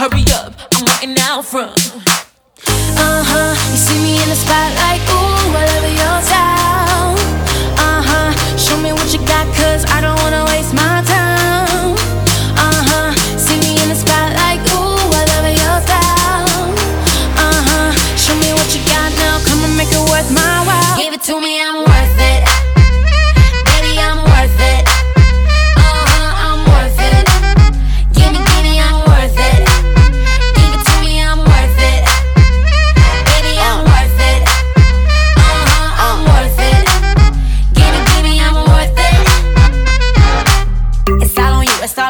Hurry up, I'm waiting out front. Uh huh. You see me in the spotlight, ooh,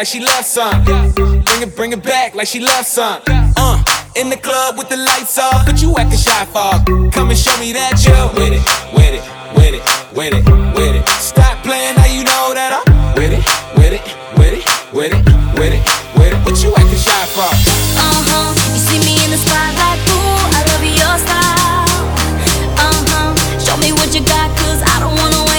like she loves some. Bring it, bring it back like she loves some. Uh, in the club with the lights off, but you acting shy for. Come and show me that you with it, with it, with it, with it, with it. Stop playing now you know that I'm with it, with it, with it, with it, with it, with it. What you acting shy for? Uh huh. You see me in the spotlight. Ooh, I love your style. Uh huh. Show me what you got, cause I don't wanna